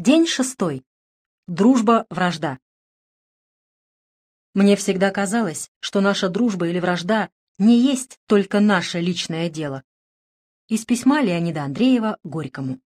День шестой. Дружба-вражда. Мне всегда казалось, что наша дружба или вражда не есть только наше личное дело. Из письма Леонида Андреева Горькому.